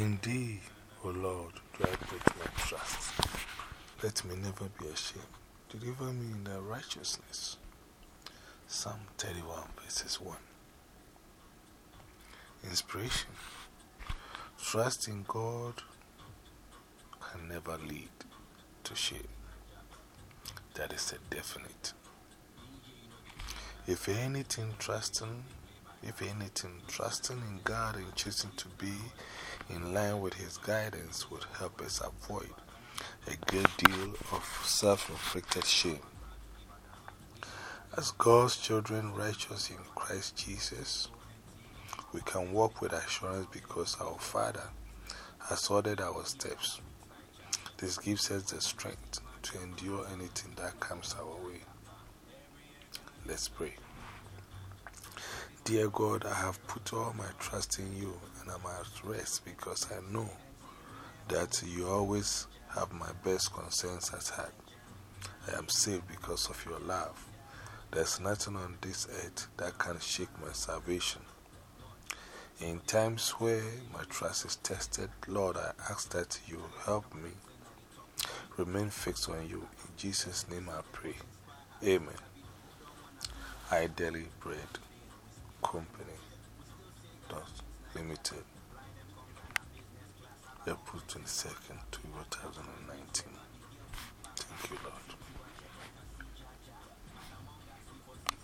Indeed, O Lord, do I put my trust. Let me never be ashamed. Deliver me in thy righteousness. Psalm 31, verses 1. Inspiration Trust in God can never lead to shame. That is a definite. If anything, trusting, if anything, trusting in God and choosing to be in line with His guidance would help us avoid a great deal of self inflicted shame. As God's children righteous in Christ Jesus, we can walk with assurance because our Father has ordered our steps. This gives us the strength to endure anything that comes our way. Let's pray. Dear God, I have put all my trust in you and I'm at rest because I know that you always have my best concerns at heart. I am saved because of your love. There's nothing on this earth that can shake my salvation. In times where my trust is tested, Lord, I ask that you help me remain fixed on you. In Jesus' name I pray. Amen. I Daily Bread Company. Limited. April 22nd, 2019. Thank you, Lord.